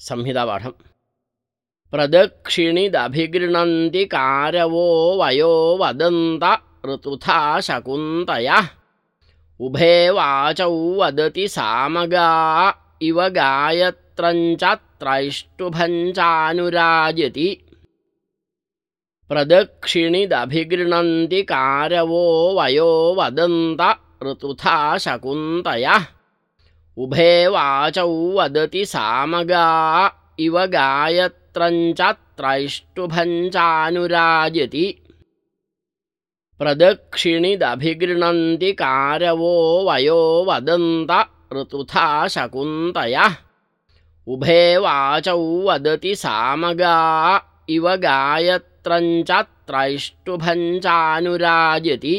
संहितापाठम्। प्रदक्षिणिदभिगृह्णन्ति कारवो वयो वदन्त ऋतुथा शकुन्तयः। उभे वाचौ वदति सामगा इव गायत्रञ्च त्रैष्टुभञ्चानुराजति प्रदक्षिणिदभिगृह्णन्ति कारवो वयो वदन्त ऋतुथा शकुन्तयः उभे वाचौ वदति सामगा इव गायत्रञ्च त्रैष्टुभञ्चानुराजति प्रदक्षिणिदभिगृह्णन्ति कारवो वयो वदन्त ऋतुथा शकुन्तयः। उभे वाचौ वदति सामगा इव गायत्रञ्च त्रैष्टुभञ्चानुराजति